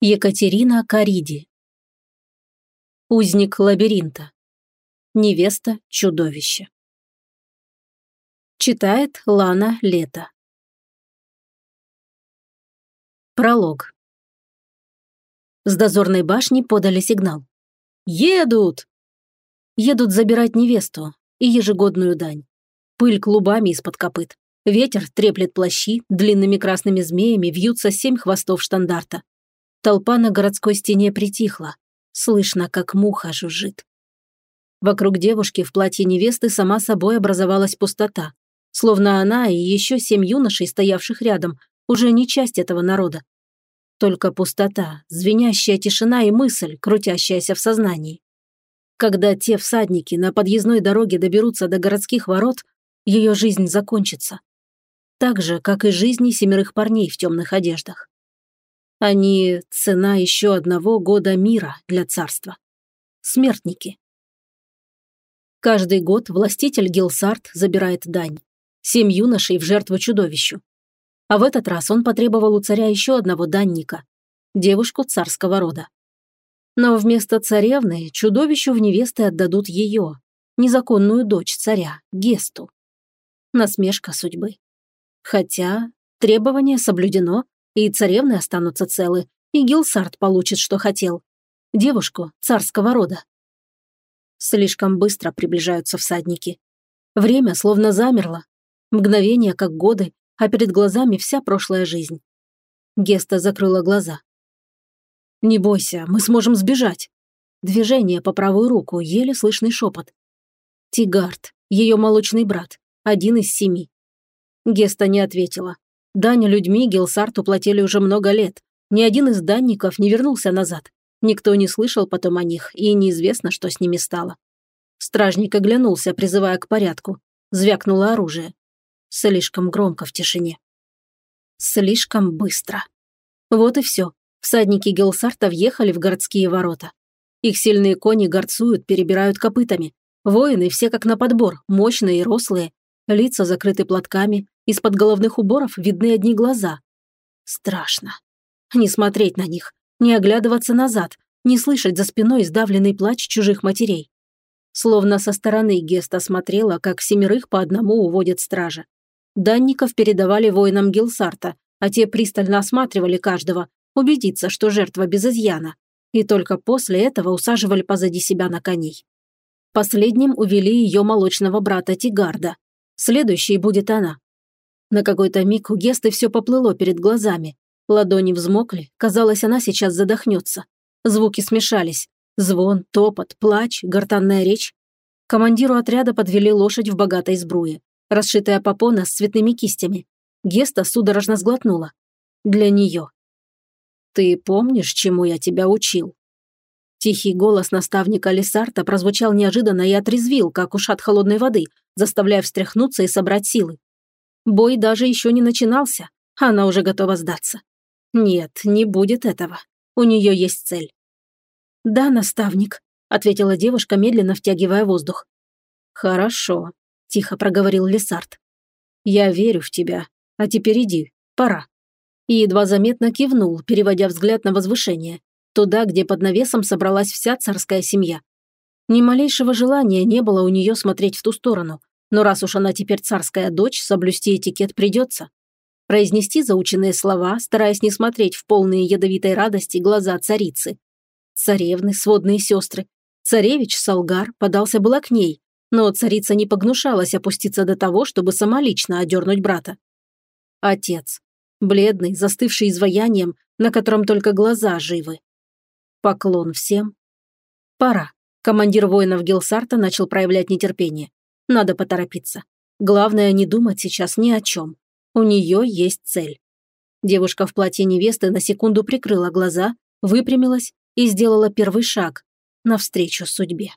Екатерина Кариди. Узник лабиринта. Невеста чудовище. Читает Лана Лето. Пролог. С дозорной башни подали сигнал. «Едут!» Едут забирать невесту и ежегодную дань. Пыль клубами из-под копыт. Ветер треплет плащи, длинными красными змеями вьются семь хвостов штандарта. Толпа на городской стене притихла. Слышно, как муха жужжит. Вокруг девушки в платье невесты сама собой образовалась пустота. Словно она и еще семь юношей, стоявших рядом, уже не часть этого народа. Только пустота, звенящая тишина и мысль, крутящаяся в сознании. Когда те всадники на подъездной дороге доберутся до городских ворот, ее жизнь закончится. Так же, как и жизни семерых парней в темных одеждах. Они – цена еще одного года мира для царства. Смертники. Каждый год властитель Гилсарт забирает дань. Семь юношей в жертву чудовищу. А в этот раз он потребовал у царя еще одного данника – девушку царского рода. Но вместо царевны чудовищу в невесты отдадут ее, незаконную дочь царя, Гесту. Насмешка судьбы. Хотя требование соблюдено, и царевны останутся целы, и Гилсарт получит, что хотел. Девушку царского рода. Слишком быстро приближаются всадники. Время словно замерло. Мгновение, как годы, а перед глазами вся прошлая жизнь. Геста закрыла глаза. «Не бойся, мы сможем сбежать». Движение по правую руку, еле слышный шепот. Тигард, ее молочный брат, один из семи. Геста не ответила. Дань людьми Гелсарту платили уже много лет. Ни один из данников не вернулся назад. Никто не слышал потом о них, и неизвестно, что с ними стало. Стражник оглянулся, призывая к порядку. Звякнуло оружие. Слишком громко в тишине. Слишком быстро. Вот и все. Всадники Гелсарта въехали в городские ворота. Их сильные кони горцуют, перебирают копытами. Воины все как на подбор, мощные и рослые. Лица закрыты платками, из-под головных уборов видны одни глаза. Страшно. Не смотреть на них, не оглядываться назад, не слышать за спиной сдавленный плач чужих матерей. Словно со стороны Геста смотрела, как семерых по одному уводят стража. Данников передавали воинам Гилсарта, а те пристально осматривали каждого, убедиться, что жертва без изъяна. И только после этого усаживали позади себя на коней. Последним увели ее молочного брата Тигарда. Следующей будет она, на какой-то миг у Гесты все поплыло перед глазами. Ладони взмокли, казалось, она сейчас задохнется. Звуки смешались. Звон, топот, плач, гортанная речь. Командиру отряда подвели лошадь в богатой сбруе. Расшитая попона с цветными кистями. Геста судорожно сглотнула. Для нее. «Ты помнишь, чему я тебя учил?» Тихий голос наставника Лесарта прозвучал неожиданно и отрезвил, как ушат холодной воды, заставляя встряхнуться и собрать силы. Бой даже еще не начинался, она уже готова сдаться. Нет, не будет этого. У нее есть цель. «Да, наставник», — ответила девушка, медленно втягивая воздух. «Хорошо», — тихо проговорил Лесард. «Я верю в тебя. А теперь иди, пора». И едва заметно кивнул, переводя взгляд на возвышение, туда, где под навесом собралась вся царская семья. Ни малейшего желания не было у нее смотреть в ту сторону, но раз уж она теперь царская дочь, соблюсти этикет придется. Произнести заученные слова, стараясь не смотреть в полные ядовитой радости глаза царицы. Царевны, сводные сестры. Царевич Салгар подался было к ней, но царица не погнушалась опуститься до того, чтобы сама лично одернуть брата. Отец. Бледный, застывший изваянием, на котором только глаза живы. Поклон всем. Пора. Командир воинов Гилсарта начал проявлять нетерпение. Надо поторопиться. Главное не думать сейчас ни о чем. У нее есть цель. Девушка в платье невесты на секунду прикрыла глаза, выпрямилась и сделала первый шаг навстречу судьбе.